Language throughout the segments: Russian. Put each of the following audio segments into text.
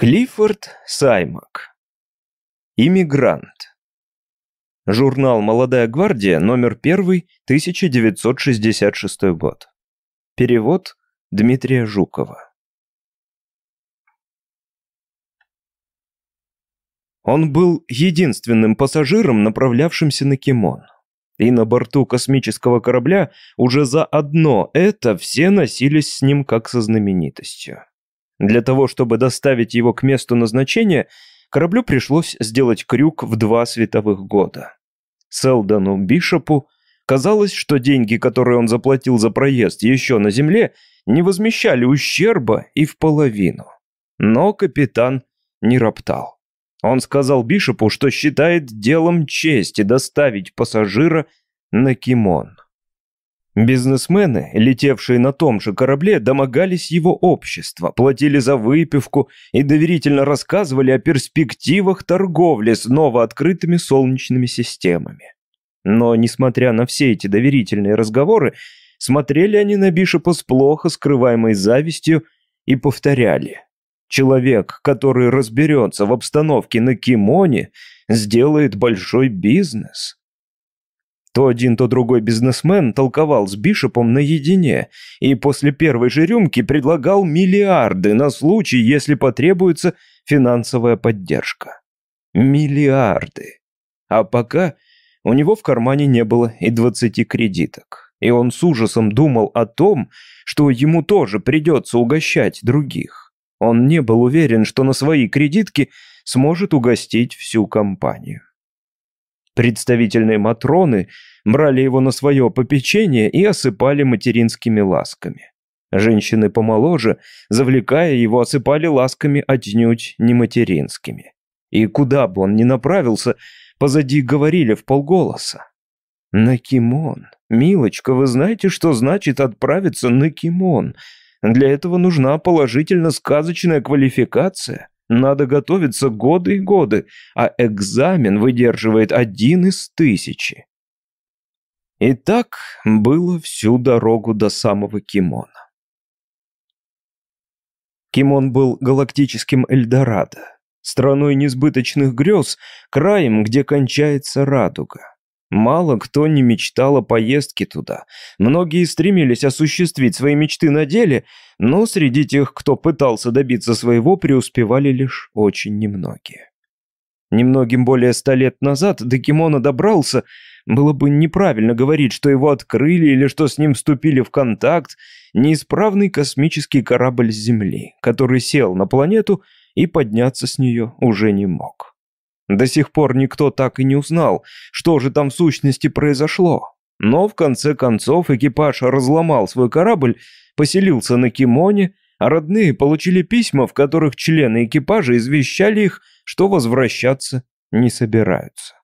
Клиффорд Саймак. Иммигрант. Журнал «Молодая гвардия», номер 1, 1966 год. Перевод Дмитрия Жукова. Он был единственным пассажиром, направлявшимся на Кимон. И на борту космического корабля уже за одно это все носились с ним как со знаменитостью. Для того, чтобы доставить его к месту назначения, кораблю пришлось сделать крюк в два световых года. Селдону Бишопу казалось, что деньги, которые он заплатил за проезд еще на Земле, не возмещали ущерба и в половину. Но капитан не роптал. Он сказал Бишопу, что считает делом чести доставить пассажира на Кимон. Бизнесмены, летевшие на том же корабле, домогались его общества, платили за выпивку и доверительно рассказывали о перспективах торговли с новооткрытыми солнечными системами. Но, несмотря на все эти доверительные разговоры, смотрели они на Бишопа с плохо скрываемой завистью и повторяли. Человек, который разберется в обстановке на кимоне, сделает большой бизнес. То один, то другой бизнесмен толковал с Бишопом наедине и после первой же рюмки предлагал миллиарды на случай, если потребуется финансовая поддержка. Миллиарды. А пока у него в кармане не было и двадцати кредиток. И он с ужасом думал о том, что ему тоже придется угощать других. Он не был уверен, что на свои кредитки сможет угостить всю компанию. Представительные Матроны брали его на свое попечение и осыпали материнскими ласками. Женщины помоложе, завлекая его, осыпали ласками отнюдь не материнскими. И куда бы он ни направился, позади говорили в полголоса. «На Кимон. Милочка, вы знаете, что значит отправиться на Кимон? Для этого нужна положительно сказочная квалификация. Надо готовиться годы и годы, а экзамен выдерживает один из тысячи. И так было всю дорогу до самого Кимона. Кимон был галактическим Эльдорадо, страной несбыточных грез, краем, где кончается радуга. Мало кто не мечтал о поездке туда. Многие стремились осуществить свои мечты на деле, но среди тех, кто пытался добиться своего, преуспевали лишь очень немногие. Немногим более ста лет назад до добрался, было бы неправильно говорить, что его открыли или что с ним вступили в контакт, неисправный космический корабль с Земли, который сел на планету и подняться с нее уже не мог. До сих пор никто так и не узнал, что же там в сущности произошло. Но в конце концов экипаж разломал свой корабль, поселился на Кимоне, а родные получили письма, в которых члены экипажа извещали их, что возвращаться не собираются.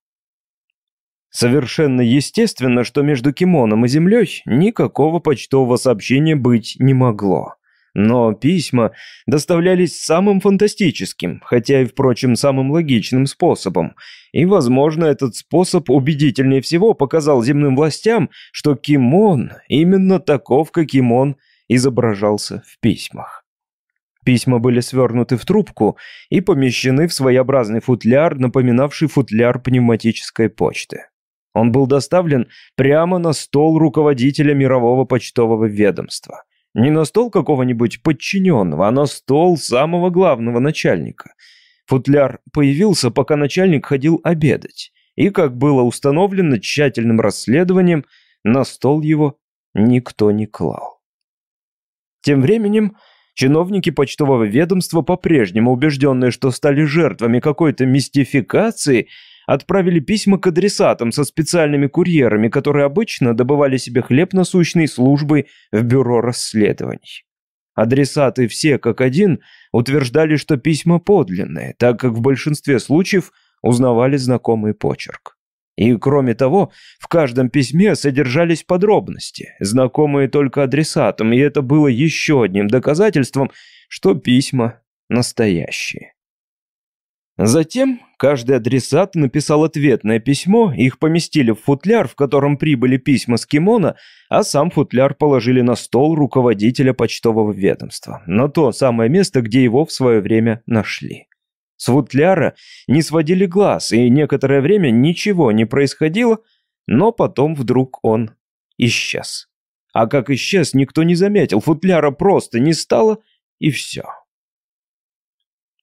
Совершенно естественно, что между Кимоном и Землей никакого почтового сообщения быть не могло. Но письма доставлялись самым фантастическим, хотя и, впрочем, самым логичным способом. И, возможно, этот способ убедительнее всего показал земным властям, что Кимон именно таков, каким он изображался в письмах. Письма были свернуты в трубку и помещены в своеобразный футляр, напоминавший футляр пневматической почты. Он был доставлен прямо на стол руководителя мирового почтового ведомства – не на стол какого-нибудь подчиненного, а на стол самого главного начальника. Футляр появился, пока начальник ходил обедать. И, как было установлено тщательным расследованием, на стол его никто не клал. Тем временем чиновники почтового ведомства, по-прежнему убежденные, что стали жертвами какой-то мистификации, отправили письма к адресатам со специальными курьерами, которые обычно добывали себе хлеб насущной службой в бюро расследований. Адресаты все как один утверждали, что письма подлинные, так как в большинстве случаев узнавали знакомый почерк. И кроме того, в каждом письме содержались подробности, знакомые только адресатам, и это было еще одним доказательством, что письма настоящие. Затем Каждый адресат написал ответное письмо, их поместили в футляр, в котором прибыли письма с кимона, а сам футляр положили на стол руководителя почтового ведомства, на то самое место, где его в свое время нашли. С футляра не сводили глаз, и некоторое время ничего не происходило, но потом вдруг он исчез. А как исчез, никто не заметил, футляра просто не стало, и все.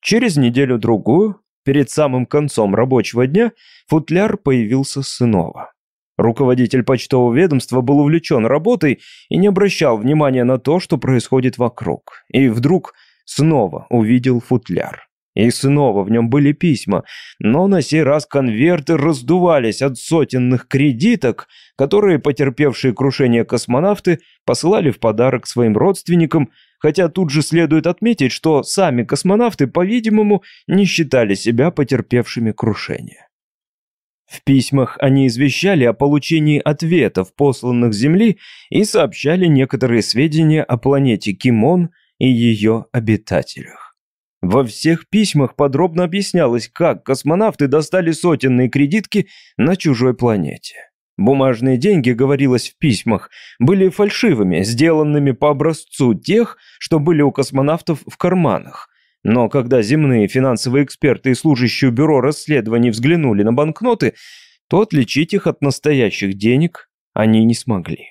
Через неделю-другую Перед самым концом рабочего дня футляр появился снова. Руководитель почтового ведомства был увлечен работой и не обращал внимания на то, что происходит вокруг. И вдруг снова увидел футляр. И снова в нем были письма, но на сей раз конверты раздувались от сотенных кредиток, которые потерпевшие крушение космонавты посылали в подарок своим родственникам, хотя тут же следует отметить, что сами космонавты, по-видимому, не считали себя потерпевшими крушение. В письмах они извещали о получении ответов, посланных Земли, и сообщали некоторые сведения о планете Кимон и ее обитателях. Во всех письмах подробно объяснялось, как космонавты достали сотенные кредитки на чужой планете. Бумажные деньги, говорилось в письмах, были фальшивыми, сделанными по образцу тех, что были у космонавтов в карманах. Но когда земные финансовые эксперты и служащие бюро расследований взглянули на банкноты, то отличить их от настоящих денег они не смогли.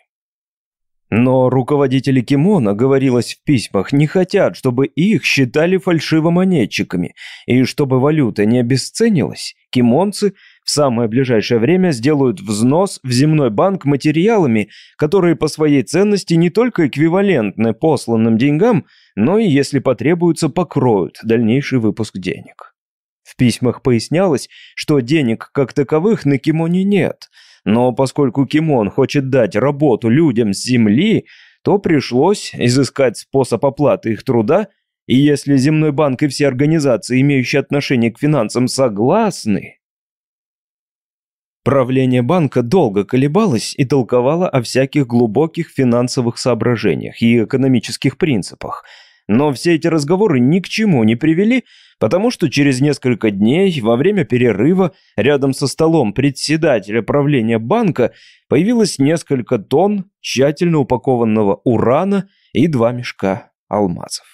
Но руководители Кимона, говорилось в письмах, не хотят, чтобы их считали фальшивомонетчиками, и чтобы валюта не обесценилась, кимонцы в самое ближайшее время сделают взнос в земной банк материалами, которые по своей ценности не только эквивалентны посланным деньгам, но и, если потребуется, покроют дальнейший выпуск денег. В письмах пояснялось, что денег как таковых на Кимоне нет – но поскольку Кимон хочет дать работу людям с Земли, то пришлось изыскать способ оплаты их труда, и если Земной банк и все организации, имеющие отношение к финансам, согласны... Правление банка долго колебалось и толковало о всяких глубоких финансовых соображениях и экономических принципах – но все эти разговоры ни к чему не привели, потому что через несколько дней, во время перерыва, рядом со столом председателя правления банка появилось несколько тонн тщательно упакованного урана и два мешка алмазов.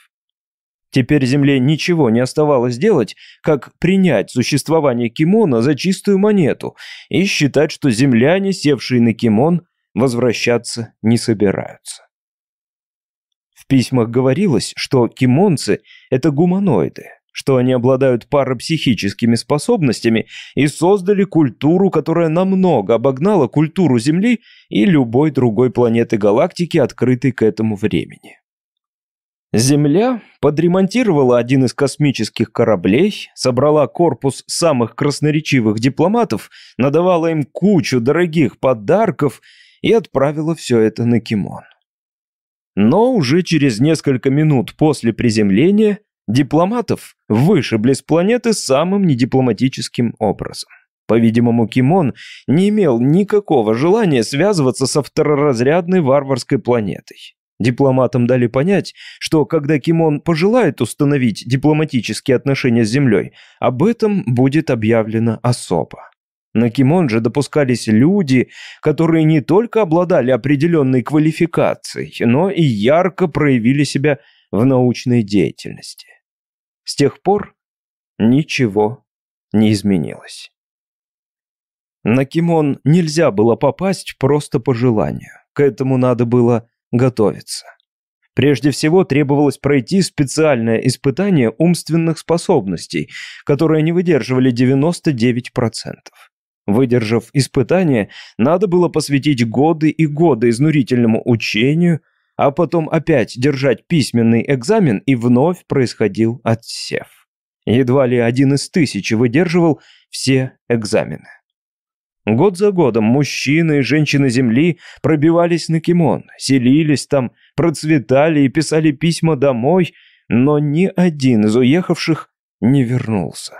Теперь Земле ничего не оставалось делать, как принять существование Кимона за чистую монету и считать, что земляне, севшие на Кимон, возвращаться не собираются письмах говорилось, что кимонцы – это гуманоиды, что они обладают парапсихическими способностями и создали культуру, которая намного обогнала культуру Земли и любой другой планеты галактики, открытой к этому времени. Земля подремонтировала один из космических кораблей, собрала корпус самых красноречивых дипломатов, надавала им кучу дорогих подарков и отправила все это на Кимон. Но уже через несколько минут после приземления дипломатов вышибли с планеты самым недипломатическим образом. По-видимому, Кимон не имел никакого желания связываться со второразрядной варварской планетой. Дипломатам дали понять, что когда Кимон пожелает установить дипломатические отношения с Землей, об этом будет объявлено особо. На Кимон же допускались люди, которые не только обладали определенной квалификацией, но и ярко проявили себя в научной деятельности. С тех пор ничего не изменилось. На Кимон нельзя было попасть просто по желанию. К этому надо было готовиться. Прежде всего требовалось пройти специальное испытание умственных способностей, которые не выдерживали 99%. Выдержав испытание, надо было посвятить годы и годы изнурительному учению, а потом опять держать письменный экзамен, и вновь происходил отсев. Едва ли один из тысячи выдерживал все экзамены. Год за годом мужчины и женщины Земли пробивались на Кимон, селились там, процветали и писали письма домой, но ни один из уехавших не вернулся.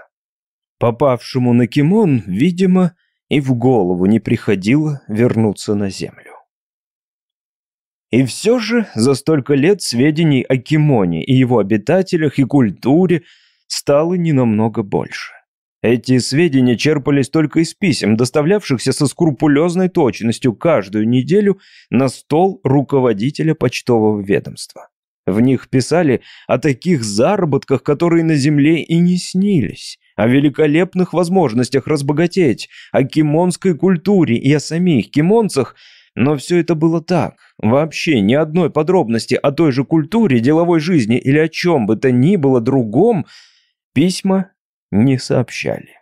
Попавшему на Кимон, видимо, и в голову не приходило вернуться на Землю. И все же за столько лет сведений о Кимоне и его обитателях и культуре стало не намного больше. Эти сведения черпались только из писем, доставлявшихся со скрупулезной точностью каждую неделю на стол руководителя почтового ведомства. В них писали о таких заработках, которые на земле и не снились, о великолепных возможностях разбогатеть, о кимонской культуре и о самих кимонцах, но все это было так. Вообще ни одной подробности о той же культуре, деловой жизни или о чем бы то ни было другом письма не сообщали.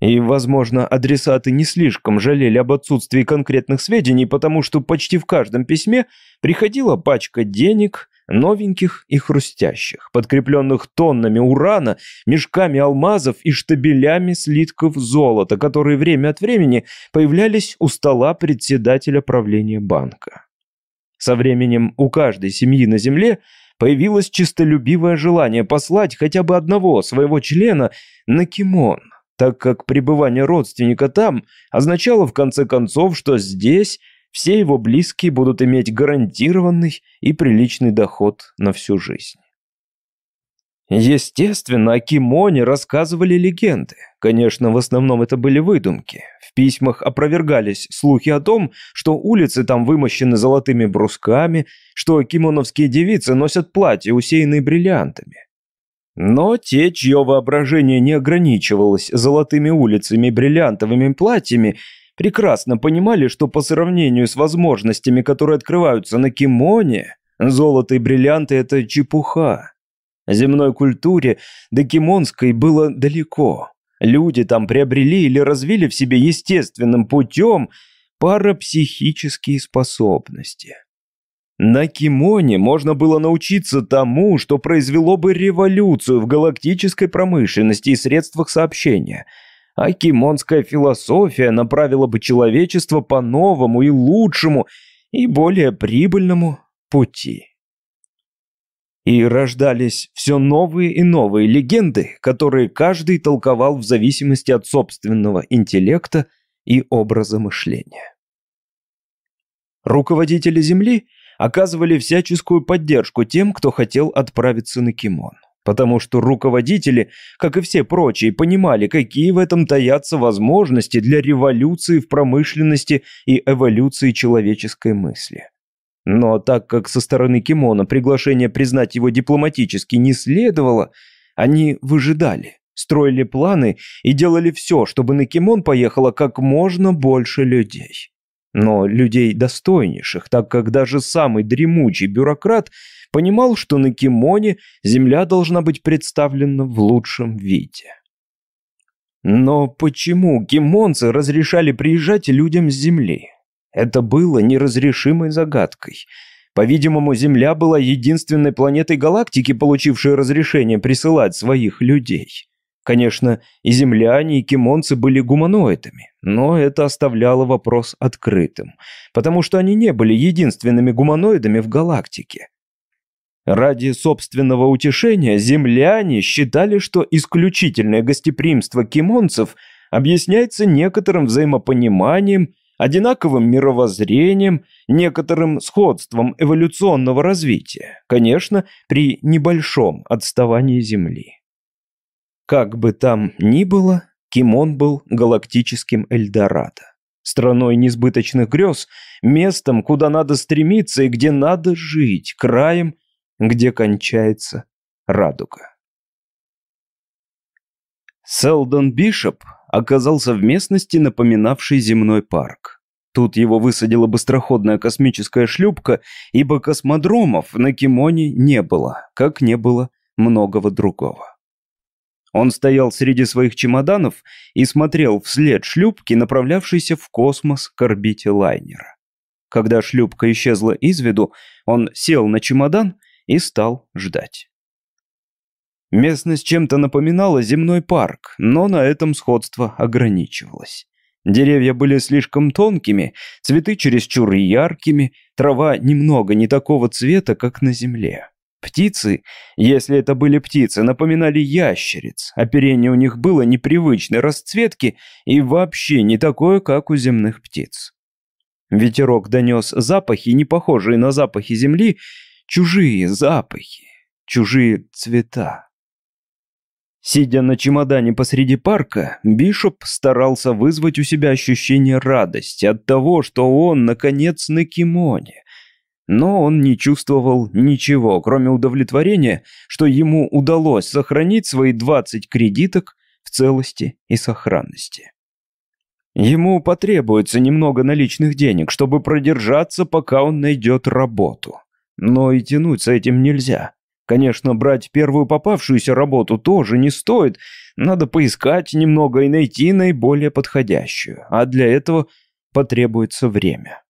И, возможно, адресаты не слишком жалели об отсутствии конкретных сведений, потому что почти в каждом письме приходила пачка денег, новеньких и хрустящих, подкрепленных тоннами урана, мешками алмазов и штабелями слитков золота, которые время от времени появлялись у стола председателя правления банка. Со временем у каждой семьи на земле появилось чистолюбивое желание послать хотя бы одного своего члена на Кимон, так как пребывание родственника там означало в конце концов, что здесь все его близкие будут иметь гарантированный и приличный доход на всю жизнь. Естественно, о Кимоне рассказывали легенды. Конечно, в основном это были выдумки. В письмах опровергались слухи о том, что улицы там вымощены золотыми брусками, что кимоновские девицы носят платья, усеянные бриллиантами. Но те, чье воображение не ограничивалось золотыми улицами и бриллиантовыми платьями, прекрасно понимали, что по сравнению с возможностями, которые открываются на кимоне, золото и бриллианты – это чепуха. Земной культуре до кимонской было далеко. Люди там приобрели или развили в себе естественным путем парапсихические способности. На кимоне можно было научиться тому, что произвело бы революцию в галактической промышленности и средствах сообщения – а кимонская философия направила бы человечество по новому и лучшему и более прибыльному пути. И рождались все новые и новые легенды, которые каждый толковал в зависимости от собственного интеллекта и образа мышления. Руководители Земли оказывали всяческую поддержку тем, кто хотел отправиться на Кимон потому что руководители, как и все прочие, понимали, какие в этом таятся возможности для революции в промышленности и эволюции человеческой мысли. Но так как со стороны Кимона приглашение признать его дипломатически не следовало, они выжидали, строили планы и делали все, чтобы на Кимон поехало как можно больше людей. Но людей достойнейших, так как даже самый дремучий бюрократ понимал, что на Кимоне земля должна быть представлена в лучшем виде. Но почему кимонцы разрешали приезжать людям с Земли? Это было неразрешимой загадкой. По-видимому, Земля была единственной планетой галактики, получившей разрешение присылать своих людей. Конечно, и земляне, и кимонцы были гуманоидами, но это оставляло вопрос открытым, потому что они не были единственными гуманоидами в галактике. Ради собственного утешения земляне считали, что исключительное гостеприимство кимонцев объясняется некоторым взаимопониманием, одинаковым мировоззрением, некоторым сходством эволюционного развития, конечно, при небольшом отставании Земли. Как бы там ни было, Кимон был галактическим Эльдорадо. Страной несбыточных грез, местом, куда надо стремиться и где надо жить, краем, где кончается радуга. Селдон Бишоп оказался в местности, напоминавшей земной парк. Тут его высадила быстроходная космическая шлюпка, ибо космодромов на Кимоне не было, как не было многого другого. Он стоял среди своих чемоданов и смотрел вслед шлюпки, направлявшейся в космос к орбите лайнера. Когда шлюпка исчезла из виду, он сел на чемодан и стал ждать. Местность чем-то напоминала земной парк, но на этом сходство ограничивалось. Деревья были слишком тонкими, цветы чересчур яркими, трава немного не такого цвета, как на земле. Птицы, если это были птицы, напоминали ящериц. Оперение у них было непривычной расцветки и вообще не такое, как у земных птиц. Ветерок донес запахи, не похожие на запахи земли, чужие запахи, чужие цвета. Сидя на чемодане посреди парка, Бишоп старался вызвать у себя ощущение радости от того, что он, наконец, на кимоне. Но он не чувствовал ничего, кроме удовлетворения, что ему удалось сохранить свои 20 кредиток в целости и сохранности. Ему потребуется немного наличных денег, чтобы продержаться, пока он найдет работу. Но и тянуть с этим нельзя. Конечно, брать первую попавшуюся работу тоже не стоит. Надо поискать немного и найти наиболее подходящую. А для этого потребуется время.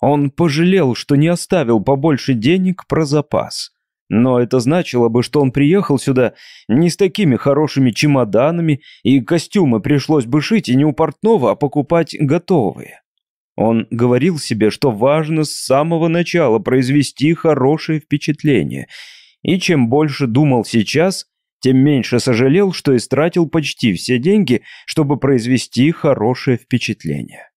Он пожалел, что не оставил побольше денег про запас. Но это значило бы, что он приехал сюда не с такими хорошими чемоданами, и костюмы пришлось бы шить и не у портного, а покупать готовые. Он говорил себе, что важно с самого начала произвести хорошее впечатление – и чем больше думал сейчас, тем меньше сожалел, что истратил почти все деньги, чтобы произвести хорошее впечатление.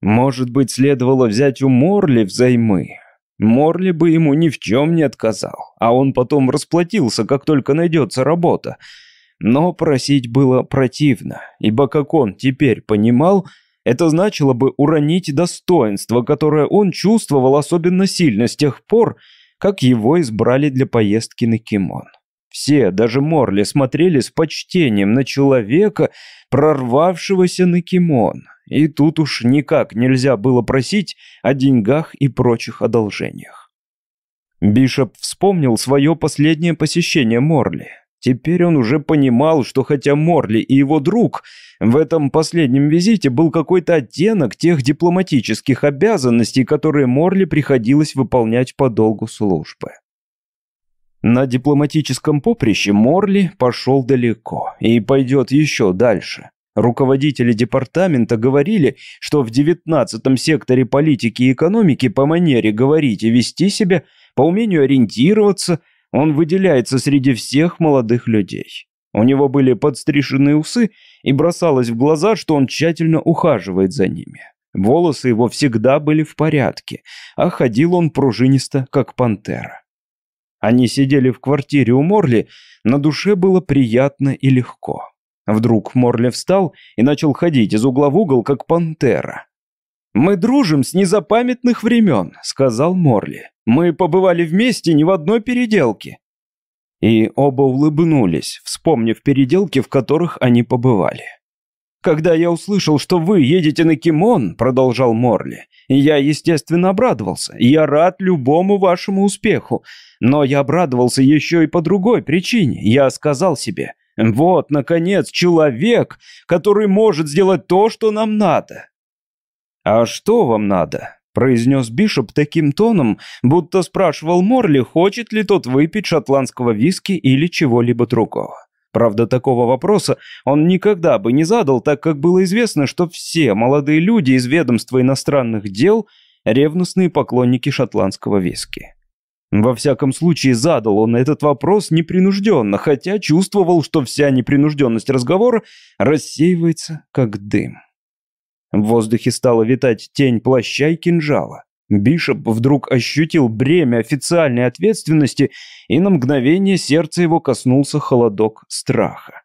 Может быть, следовало взять у Морли взаймы. Морли бы ему ни в чем не отказал, а он потом расплатился, как только найдется работа. Но просить было противно, ибо, как он теперь понимал, это значило бы уронить достоинство, которое он чувствовал особенно сильно с тех пор, как его избрали для поездки на Кимон. Все, даже Морли, смотрели с почтением на человека, прорвавшегося на Кимон. И тут уж никак нельзя было просить о деньгах и прочих одолжениях. Бишоп вспомнил свое последнее посещение Морли. Теперь он уже понимал, что хотя Морли и его друг в этом последнем визите был какой-то оттенок тех дипломатических обязанностей, которые Морли приходилось выполнять по долгу службы. На дипломатическом поприще Морли пошел далеко и пойдет еще дальше. Руководители департамента говорили, что в 19-м секторе политики и экономики по манере говорить и вести себя, по умению ориентироваться – он выделяется среди всех молодых людей. У него были подстрижены усы, и бросалось в глаза, что он тщательно ухаживает за ними. Волосы его всегда были в порядке, а ходил он пружинисто, как пантера. Они сидели в квартире у Морли, на душе было приятно и легко. Вдруг Морли встал и начал ходить из угла в угол, как пантера. «Мы дружим с незапамятных времен», — сказал Морли. «Мы побывали вместе ни в одной переделке». И оба улыбнулись, вспомнив переделки, в которых они побывали. «Когда я услышал, что вы едете на Кимон», — продолжал Морли, «я, естественно, обрадовался. Я рад любому вашему успеху. Но я обрадовался еще и по другой причине. Я сказал себе, вот, наконец, человек, который может сделать то, что нам надо. «А что вам надо?» – произнес Бишоп таким тоном, будто спрашивал Морли, хочет ли тот выпить шотландского виски или чего-либо другого. Правда, такого вопроса он никогда бы не задал, так как было известно, что все молодые люди из ведомства иностранных дел – ревностные поклонники шотландского виски. Во всяком случае, задал он этот вопрос непринужденно, хотя чувствовал, что вся непринужденность разговора рассеивается, как дым. В воздухе стала витать тень плаща и кинжала. Бишоп вдруг ощутил бремя официальной ответственности, и на мгновение сердце его коснулся холодок страха.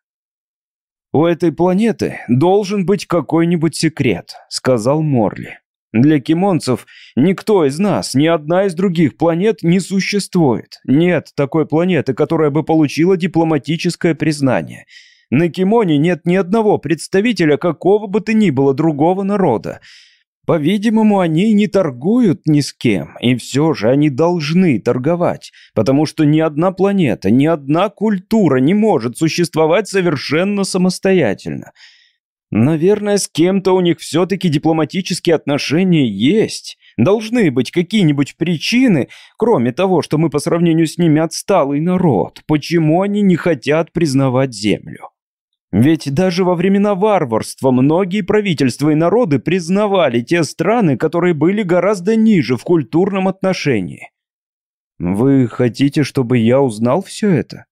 «У этой планеты должен быть какой-нибудь секрет», — сказал Морли. «Для кимонцев никто из нас, ни одна из других планет не существует. Нет такой планеты, которая бы получила дипломатическое признание. На Кимоне нет ни одного представителя какого бы то ни было другого народа. По-видимому, они не торгуют ни с кем, и все же они должны торговать, потому что ни одна планета, ни одна культура не может существовать совершенно самостоятельно. Наверное, с кем-то у них все-таки дипломатические отношения есть. Должны быть какие-нибудь причины, кроме того, что мы по сравнению с ними отсталый народ, почему они не хотят признавать Землю. Ведь даже во времена варварства многие правительства и народы признавали те страны, которые были гораздо ниже в культурном отношении. Вы хотите, чтобы я узнал все это?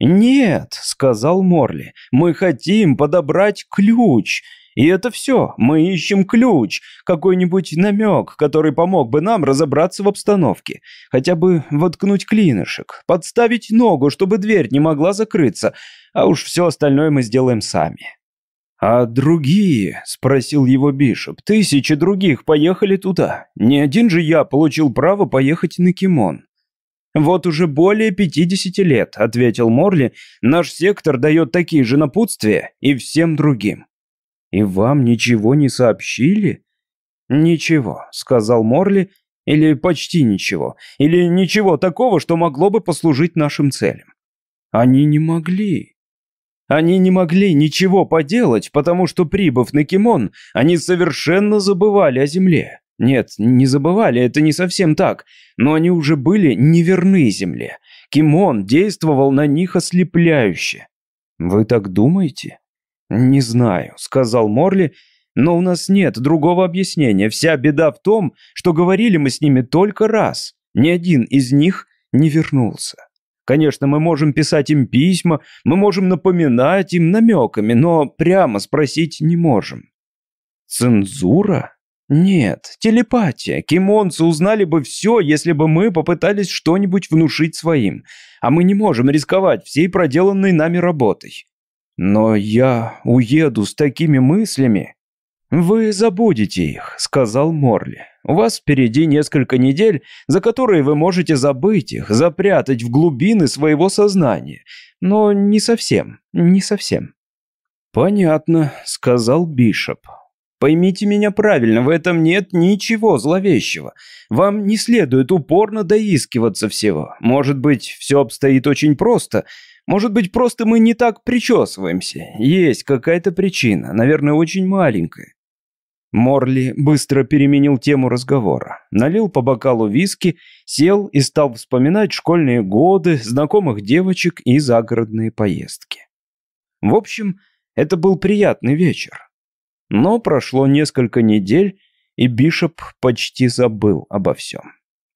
«Нет», — сказал Морли, — «мы хотим подобрать ключ, И это все. Мы ищем ключ, какой-нибудь намек, который помог бы нам разобраться в обстановке. Хотя бы воткнуть клинышек, подставить ногу, чтобы дверь не могла закрыться, а уж все остальное мы сделаем сами. «А другие?» – спросил его Бишоп. «Тысячи других поехали туда. Не один же я получил право поехать на Кимон». «Вот уже более 50 лет», – ответил Морли, – «наш сектор дает такие же напутствия и всем другим». «И вам ничего не сообщили?» «Ничего», — сказал Морли, — «или почти ничего, или ничего такого, что могло бы послужить нашим целям». «Они не могли». Они не могли ничего поделать, потому что, прибыв на Кимон, они совершенно забывали о Земле. Нет, не забывали, это не совсем так, но они уже были неверны Земле. Кимон действовал на них ослепляюще. Вы так думаете? «Не знаю», — сказал Морли, — «но у нас нет другого объяснения. Вся беда в том, что говорили мы с ними только раз. Ни один из них не вернулся. Конечно, мы можем писать им письма, мы можем напоминать им намеками, но прямо спросить не можем». «Цензура?» «Нет, телепатия. Кимонцы узнали бы все, если бы мы попытались что-нибудь внушить своим. А мы не можем рисковать всей проделанной нами работой. Но я уеду с такими мыслями. Вы забудете их, сказал Морли. У вас впереди несколько недель, за которые вы можете забыть их, запрятать в глубины своего сознания. Но не совсем, не совсем. Понятно, сказал Бишоп. Поймите меня правильно, в этом нет ничего зловещего. Вам не следует упорно доискиваться всего. Может быть, все обстоит очень просто – может быть, просто мы не так причесываемся. Есть какая-то причина, наверное, очень маленькая. Морли быстро переменил тему разговора. Налил по бокалу виски, сел и стал вспоминать школьные годы, знакомых девочек и загородные поездки. В общем, это был приятный вечер. Но прошло несколько недель, и Бишоп почти забыл обо всем.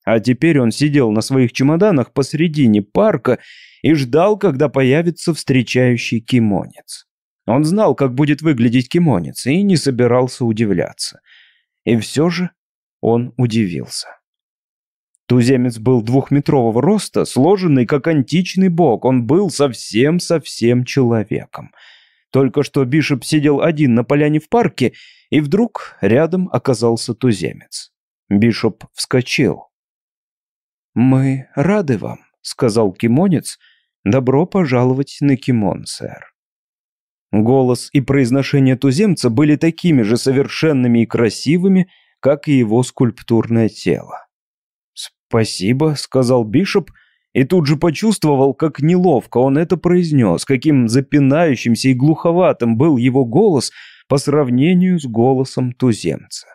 А теперь он сидел на своих чемоданах посредине парка и ждал, когда появится встречающий кимонец. Он знал, как будет выглядеть кимонец, и не собирался удивляться. И все же он удивился. Туземец был двухметрового роста, сложенный как античный бог. Он был совсем-совсем человеком. Только что Бишоп сидел один на поляне в парке, и вдруг рядом оказался туземец. Бишоп вскочил. «Мы рады вам», — сказал кимонец, «Добро пожаловать на Кимон, сэр». Голос и произношение туземца были такими же совершенными и красивыми, как и его скульптурное тело. «Спасибо», — сказал Бишоп, и тут же почувствовал, как неловко он это произнес, каким запинающимся и глуховатым был его голос по сравнению с голосом туземца.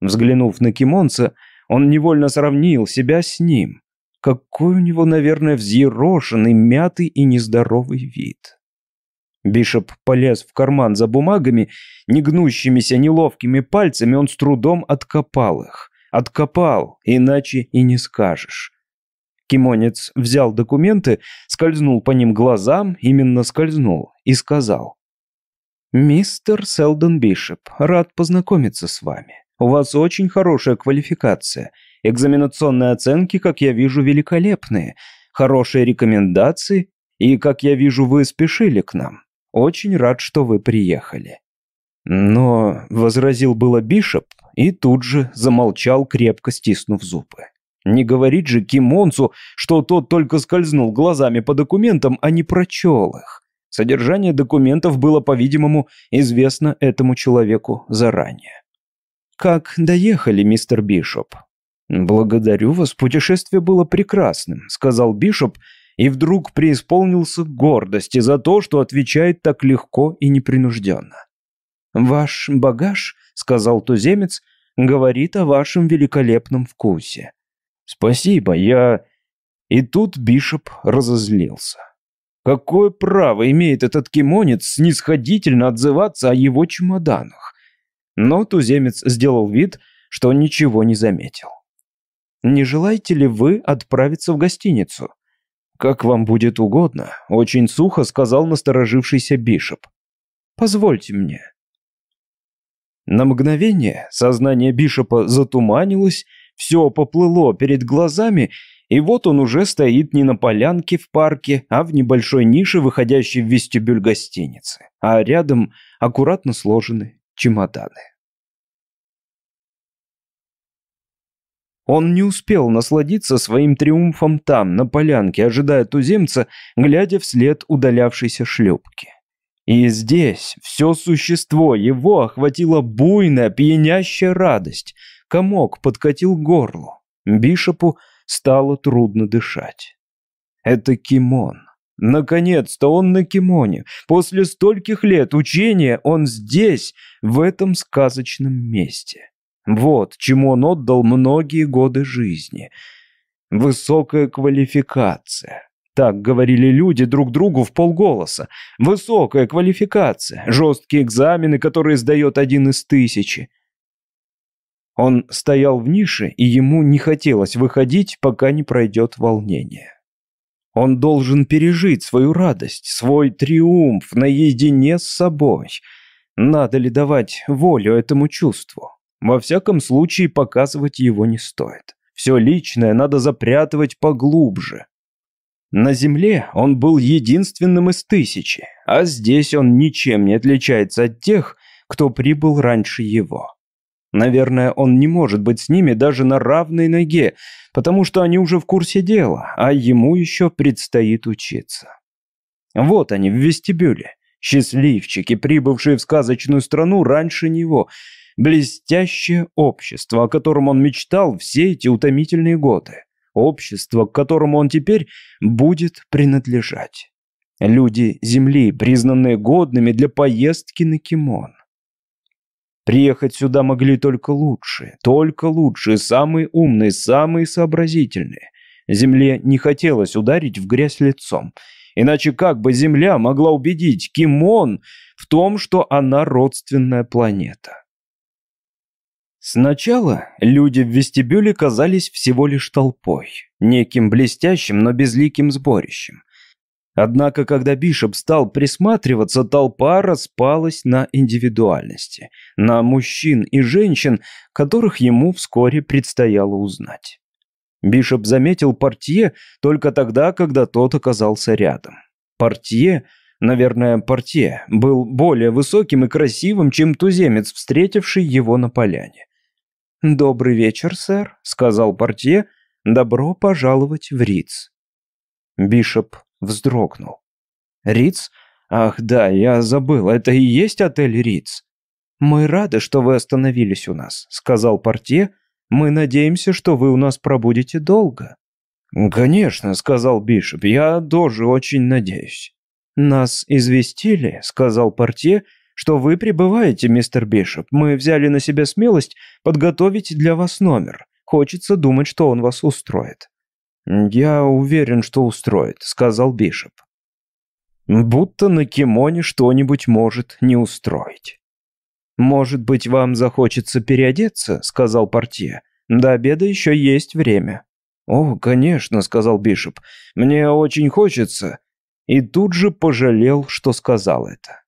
Взглянув на Кимонца, он невольно сравнил себя с ним. Какой у него, наверное, взъерошенный, мятый и нездоровый вид. Бишоп полез в карман за бумагами, негнущимися неловкими пальцами он с трудом откопал их. Откопал, иначе и не скажешь. Кимонец взял документы, скользнул по ним глазам, именно скользнул, и сказал. «Мистер Селдон Бишоп, рад познакомиться с вами. У вас очень хорошая квалификация. Экзаменационные оценки, как я вижу, великолепные. Хорошие рекомендации. И, как я вижу, вы спешили к нам. Очень рад, что вы приехали». Но, возразил было Бишоп, и тут же замолчал, крепко стиснув зубы. Не говорит же Кимонцу, что тот только скользнул глазами по документам, а не прочел их. Содержание документов было, по-видимому, известно этому человеку заранее. «Как доехали, мистер Бишоп?» «Благодарю вас, путешествие было прекрасным», — сказал Бишоп, и вдруг преисполнился гордости за то, что отвечает так легко и непринужденно. «Ваш багаж», — сказал туземец, — «говорит о вашем великолепном вкусе». «Спасибо, я...» И тут Бишоп разозлился. Какое право имеет этот кимонец снисходительно отзываться о его чемоданах? Но туземец сделал вид, что ничего не заметил. «Не желаете ли вы отправиться в гостиницу?» «Как вам будет угодно», — очень сухо сказал насторожившийся Бишоп. «Позвольте мне». На мгновение сознание Бишопа затуманилось, все поплыло перед глазами, и вот он уже стоит не на полянке в парке, а в небольшой нише, выходящей в вестибюль гостиницы, а рядом аккуратно сложены чемоданы. Он не успел насладиться своим триумфом там, на полянке, ожидая туземца, глядя вслед удалявшейся шлюпки. И здесь все существо его охватила буйная, пьянящая радость. Комок подкатил к горлу. Бишопу стало трудно дышать. Это Кимон. Наконец-то он на кимоне. После стольких лет учения он здесь, в этом сказочном месте. Вот чему он отдал многие годы жизни. Высокая квалификация. Так говорили люди друг другу в полголоса. Высокая квалификация, жесткие экзамены, которые сдает один из тысячи. Он стоял в нише, и ему не хотелось выходить, пока не пройдет волнение. Он должен пережить свою радость, свой триумф наедине с собой. Надо ли давать волю этому чувству? Во всяком случае, показывать его не стоит. Все личное надо запрятывать поглубже. На Земле он был единственным из тысячи, а здесь он ничем не отличается от тех, кто прибыл раньше его. Наверное, он не может быть с ними даже на равной ноге, потому что они уже в курсе дела, а ему еще предстоит учиться. Вот они в вестибюле, счастливчики, прибывшие в сказочную страну раньше него, блестящее общество, о котором он мечтал все эти утомительные годы общество, к которому он теперь будет принадлежать. Люди Земли, признанные годными для поездки на Кимон. Приехать сюда могли только лучшие, только лучшие, самые умные, самые сообразительные. Земле не хотелось ударить в грязь лицом. Иначе как бы Земля могла убедить Кимон в том, что она родственная планета? Сначала люди в вестибюле казались всего лишь толпой, неким блестящим, но безликим сборищем. Однако, когда Бишоп стал присматриваться, толпа распалась на индивидуальности, на мужчин и женщин, которых ему вскоре предстояло узнать. Бишоп заметил портье только тогда, когда тот оказался рядом. Портье, наверное, портье, был более высоким и красивым, чем туземец, встретивший его на поляне. «Добрый вечер, сэр», — сказал портье. «Добро пожаловать в Риц». Бишоп вздрогнул. «Риц? Ах да, я забыл, это и есть отель Риц». «Мы рады, что вы остановились у нас», — сказал портье. «Мы надеемся, что вы у нас пробудете долго». «Конечно», — сказал Бишоп, — «я тоже очень надеюсь». «Нас известили», — сказал портье, — что вы прибываете, мистер Бишоп. Мы взяли на себя смелость подготовить для вас номер. Хочется думать, что он вас устроит». «Я уверен, что устроит», — сказал Бишоп. «Будто на кимоне что-нибудь может не устроить». «Может быть, вам захочется переодеться?» — сказал портье. «До обеда еще есть время». «О, конечно», — сказал Бишоп. «Мне очень хочется». И тут же пожалел, что сказал это.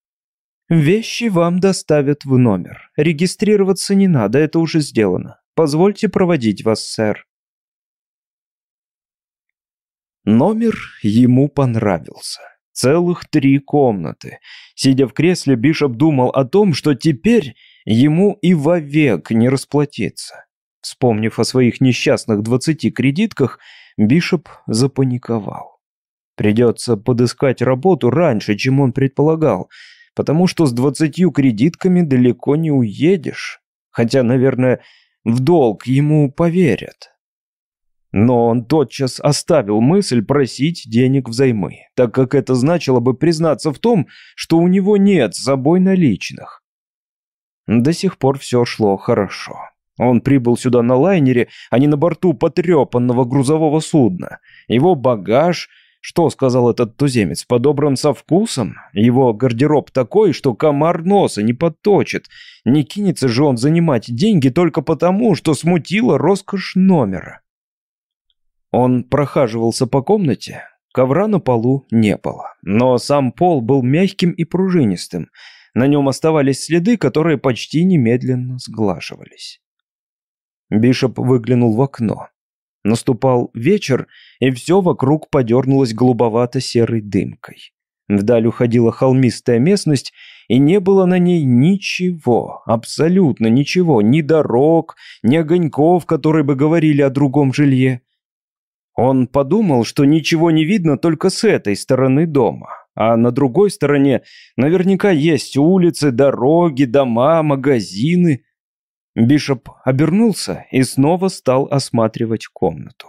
Вещи вам доставят в номер. Регистрироваться не надо, это уже сделано. Позвольте проводить вас, сэр. Номер ему понравился. Целых три комнаты. Сидя в кресле, Бишоп думал о том, что теперь ему и вовек не расплатиться. Вспомнив о своих несчастных двадцати кредитках, Бишоп запаниковал. Придется подыскать работу раньше, чем он предполагал – потому что с двадцатью кредитками далеко не уедешь. Хотя, наверное, в долг ему поверят. Но он тотчас оставил мысль просить денег взаймы, так как это значило бы признаться в том, что у него нет с собой наличных. До сих пор все шло хорошо. Он прибыл сюда на лайнере, а не на борту потрепанного грузового судна. Его багаж что сказал этот туземец? Подобран со вкусом? Его гардероб такой, что комар носа не подточит. Не кинется же он занимать деньги только потому, что смутила роскошь номера. Он прохаживался по комнате. Ковра на полу не было. Но сам пол был мягким и пружинистым. На нем оставались следы, которые почти немедленно сглаживались. Бишоп выглянул в окно. Наступал вечер, и все вокруг подернулось голубовато-серой дымкой. Вдаль уходила холмистая местность, и не было на ней ничего, абсолютно ничего, ни дорог, ни огоньков, которые бы говорили о другом жилье. Он подумал, что ничего не видно только с этой стороны дома, а на другой стороне наверняка есть улицы, дороги, дома, магазины. Бишоп обернулся и снова стал осматривать комнату.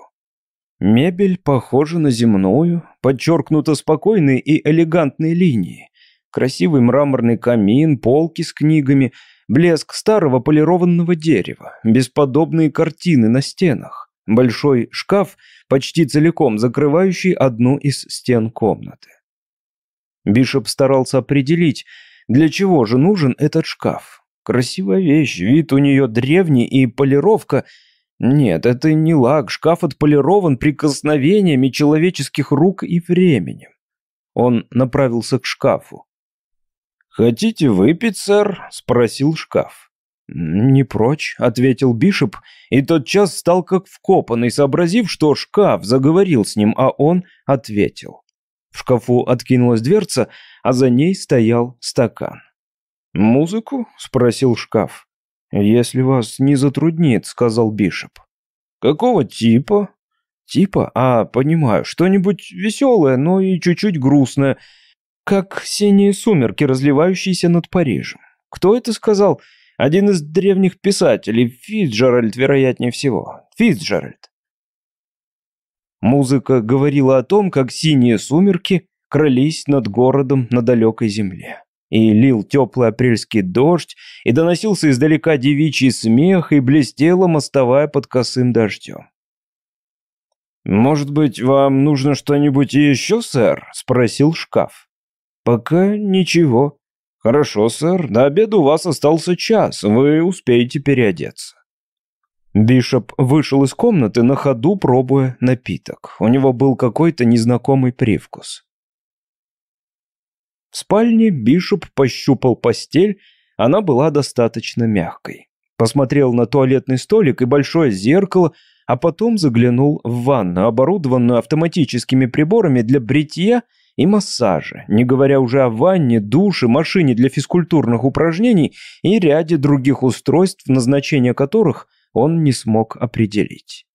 Мебель похожа на земную, подчеркнуто спокойные и элегантные линии. Красивый мраморный камин, полки с книгами, блеск старого полированного дерева, бесподобные картины на стенах, большой шкаф, почти целиком закрывающий одну из стен комнаты. Бишоп старался определить, для чего же нужен этот шкаф. Красивая вещь, вид у нее древний и полировка. Нет, это не лак, шкаф отполирован прикосновениями человеческих рук и временем. Он направился к шкафу. «Хотите выпить, сэр?» – спросил шкаф. «Не прочь», – ответил Бишоп, и тотчас стал как вкопанный, сообразив, что шкаф заговорил с ним, а он ответил. В шкафу откинулась дверца, а за ней стоял стакан. «Музыку?» – спросил шкаф. «Если вас не затруднит», – сказал Бишоп. «Какого типа?» «Типа? А, понимаю, что-нибудь веселое, но и чуть-чуть грустное, как синие сумерки, разливающиеся над Парижем. Кто это сказал? Один из древних писателей, Фитджеральд, вероятнее всего. Фитджеральд». Музыка говорила о том, как синие сумерки крались над городом на далекой земле и лил теплый апрельский дождь, и доносился издалека девичий смех, и блестела мостовая под косым дождем. «Может быть, вам нужно что-нибудь еще, сэр?» – спросил шкаф. «Пока ничего». «Хорошо, сэр, до обеда у вас остался час, вы успеете переодеться». Бишоп вышел из комнаты на ходу, пробуя напиток. У него был какой-то незнакомый привкус. В спальне Бишоп пощупал постель, она была достаточно мягкой. Посмотрел на туалетный столик и большое зеркало, а потом заглянул в ванну, оборудованную автоматическими приборами для бритья и массажа, не говоря уже о ванне, душе, машине для физкультурных упражнений и ряде других устройств, назначение которых он не смог определить.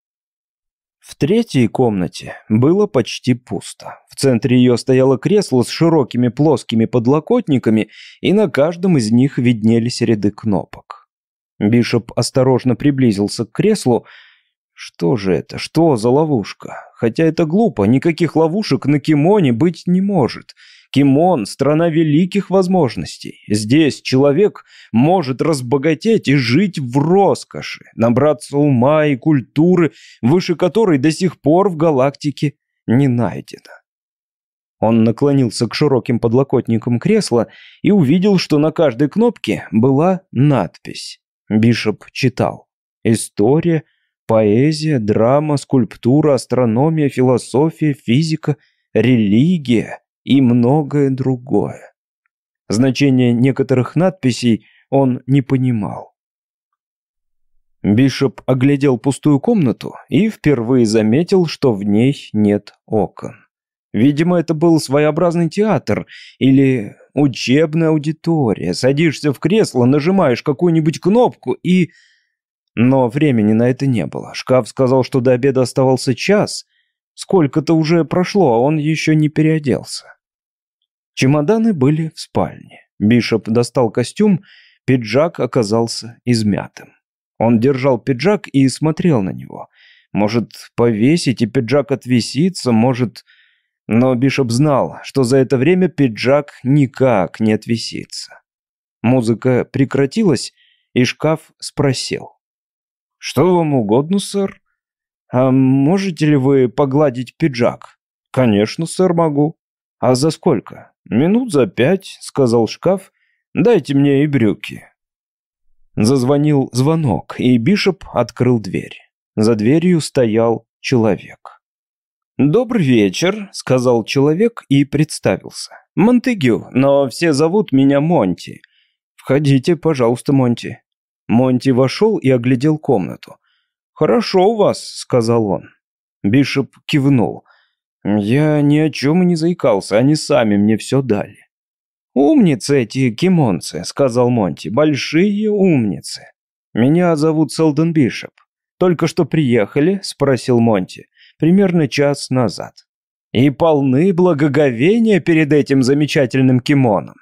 В третьей комнате было почти пусто. В центре ее стояло кресло с широкими плоскими подлокотниками, и на каждом из них виднелись ряды кнопок. Бишоп осторожно приблизился к креслу. Что же это? Что за ловушка? Хотя это глупо, никаких ловушек на кимоне быть не может. Кимон – страна великих возможностей. Здесь человек может разбогатеть и жить в роскоши, набраться ума и культуры, выше которой до сих пор в галактике не найдено. Он наклонился к широким подлокотникам кресла и увидел, что на каждой кнопке была надпись. Бишоп читал. История, поэзия, драма, скульптура, астрономия, философия, физика, религия и многое другое. Значение некоторых надписей он не понимал. Бишоп оглядел пустую комнату и впервые заметил, что в ней нет окон. Видимо, это был своеобразный театр или учебная аудитория. Садишься в кресло, нажимаешь какую-нибудь кнопку и... Но времени на это не было. Шкаф сказал, что до обеда оставался час. Сколько-то уже прошло, а он еще не переоделся. Чемоданы были в спальне. Бишоп достал костюм, пиджак оказался измятым. Он держал пиджак и смотрел на него. Может, повесить и пиджак отвисится, может... Но Бишоп знал, что за это время пиджак никак не отвисится. Музыка прекратилась, и шкаф спросил. «Что вам угодно, сэр? А можете ли вы погладить пиджак?» «Конечно, сэр, могу. А за сколько?» «Минут за пять», — сказал шкаф, — «дайте мне и брюки». Зазвонил звонок, и Бишоп открыл дверь. За дверью стоял человек. «Добрый вечер», — сказал человек и представился. «Монтегю, но все зовут меня Монти. «Входите, пожалуйста, Монти». Монти вошел и оглядел комнату. «Хорошо у вас», — сказал он. Бишоп кивнул. «Я ни о чем и не заикался, они сами мне все дали». «Умницы эти кимонцы», — сказал Монти, — «большие умницы». «Меня зовут Селдон Бишоп. Только что приехали?» — спросил Монти. «Примерно час назад». «И полны благоговения перед этим замечательным кимоном».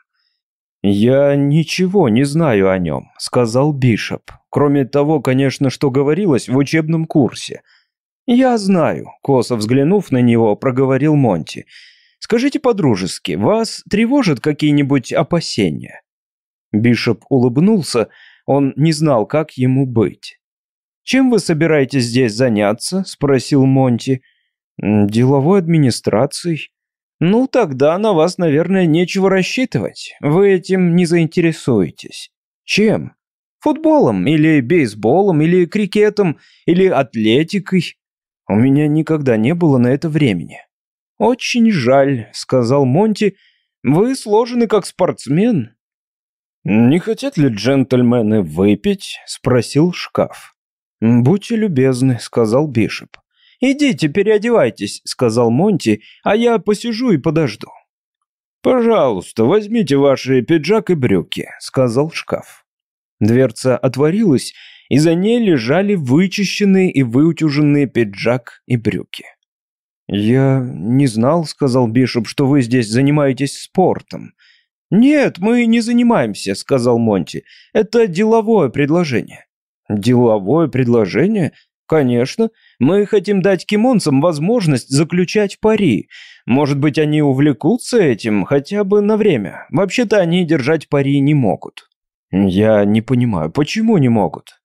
«Я ничего не знаю о нем», — сказал Бишоп. «Кроме того, конечно, что говорилось в учебном курсе». «Я знаю», — косо взглянув на него, проговорил Монти. «Скажите по-дружески, вас тревожат какие-нибудь опасения?» Бишоп улыбнулся, он не знал, как ему быть. «Чем вы собираетесь здесь заняться?» — спросил Монти. «Деловой администрацией». «Ну, тогда на вас, наверное, нечего рассчитывать. Вы этим не заинтересуетесь». «Чем? Футболом или бейсболом или крикетом или атлетикой?» «У меня никогда не было на это времени». «Очень жаль», — сказал Монти. «Вы сложены как спортсмен». «Не хотят ли джентльмены выпить?» — спросил шкаф. «Будьте любезны», — сказал Бишоп. «Идите, переодевайтесь», — сказал Монти, «а я посижу и подожду». «Пожалуйста, возьмите ваши пиджак и брюки», — сказал шкаф. Дверца отворилась, и за ней лежали вычищенные и выутюженные пиджак и брюки. «Я не знал», — сказал Бишоп, — «что вы здесь занимаетесь спортом». «Нет, мы не занимаемся», — сказал Монти. «Это деловое предложение». «Деловое предложение? Конечно. Мы хотим дать кимонцам возможность заключать пари. Может быть, они увлекутся этим хотя бы на время. Вообще-то они держать пари не могут». «Я не понимаю, почему не могут?»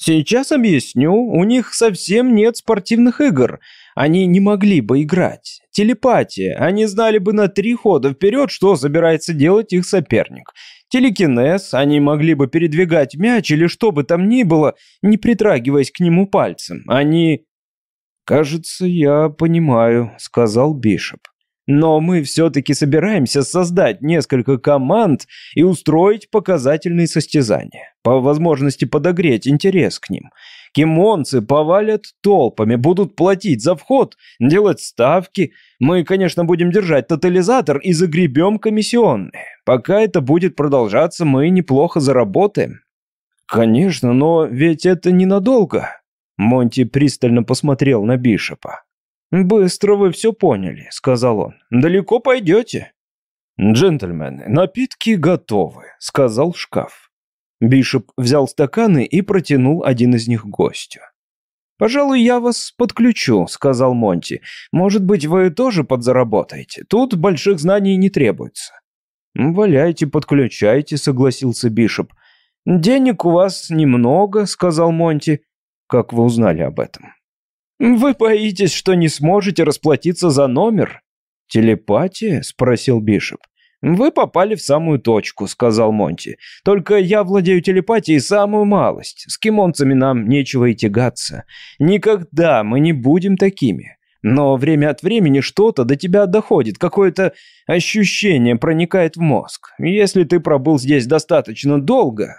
«Сейчас объясню. У них совсем нет спортивных игр. Они не могли бы играть. Телепатия. Они знали бы на три хода вперед, что собирается делать их соперник. Телекинез. Они могли бы передвигать мяч или что бы там ни было, не притрагиваясь к нему пальцем. Они... «Кажется, я понимаю», — сказал Бишоп. Но мы все-таки собираемся создать несколько команд и устроить показательные состязания. По возможности подогреть интерес к ним. Кимонцы повалят толпами, будут платить за вход, делать ставки. Мы, конечно, будем держать тотализатор и загребем комиссионные. Пока это будет продолжаться, мы неплохо заработаем. Конечно, но ведь это ненадолго. Монти пристально посмотрел на Бишопа. «Быстро вы все поняли», — сказал он. «Далеко пойдете?» «Джентльмены, напитки готовы», — сказал шкаф. Бишоп взял стаканы и протянул один из них гостю. «Пожалуй, я вас подключу», — сказал Монти. «Может быть, вы тоже подзаработаете? Тут больших знаний не требуется». «Валяйте, подключайте», — согласился Бишоп. «Денег у вас немного», — сказал Монти. «Как вы узнали об этом?» «Вы боитесь, что не сможете расплатиться за номер?» «Телепатия?» — спросил Бишоп. «Вы попали в самую точку», — сказал Монти. «Только я владею телепатией самую малость. С кимонцами нам нечего и тягаться. Никогда мы не будем такими. Но время от времени что-то до тебя доходит, какое-то ощущение проникает в мозг. Если ты пробыл здесь достаточно долго...»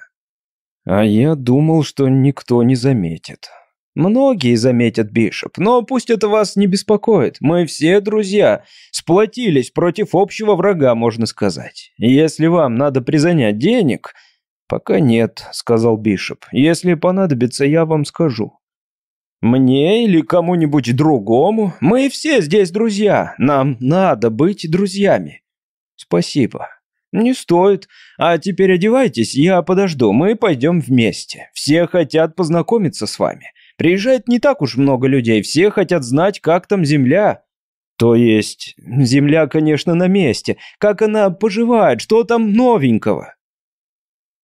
«А я думал, что никто не заметит», Многие заметят, Бишоп, но пусть это вас не беспокоит. Мы все друзья, сплотились против общего врага, можно сказать. Если вам надо призанять денег... Пока нет, сказал Бишоп. Если понадобится, я вам скажу. Мне или кому-нибудь другому? Мы все здесь друзья. Нам надо быть друзьями. Спасибо. Не стоит. А теперь одевайтесь, я подожду. Мы пойдем вместе. Все хотят познакомиться с вами. Приезжает не так уж много людей, все хотят знать, как там земля. То есть, земля, конечно, на месте. Как она поживает, что там новенького?